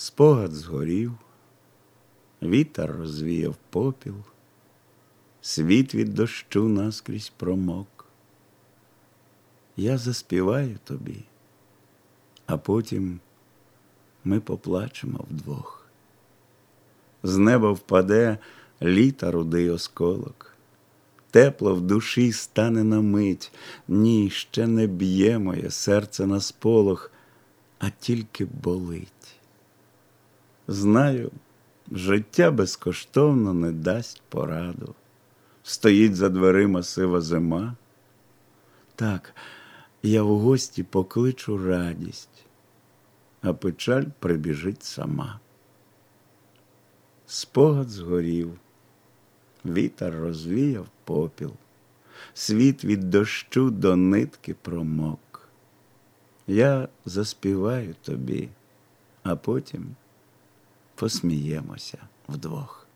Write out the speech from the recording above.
Спогад згорів, вітер розвіяв попіл, світ від дощу наскрізь промок. Я заспіваю тобі, а потім ми поплачемо вдвох. З неба впаде літа рудий осколок, тепло в душі стане на мить, ні, ще не б'є моє серце на сполох, а тільки болить. Знаю, життя безкоштовно не дасть пораду. Стоїть за дверима сива зима. Так, я в гості покличу радість, а печаль прибіжить сама. Спогад згорів, вітер розвіяв попіл, світ від дощу до нитки промок. Я заспіваю тобі, а потім посміємося вдвох.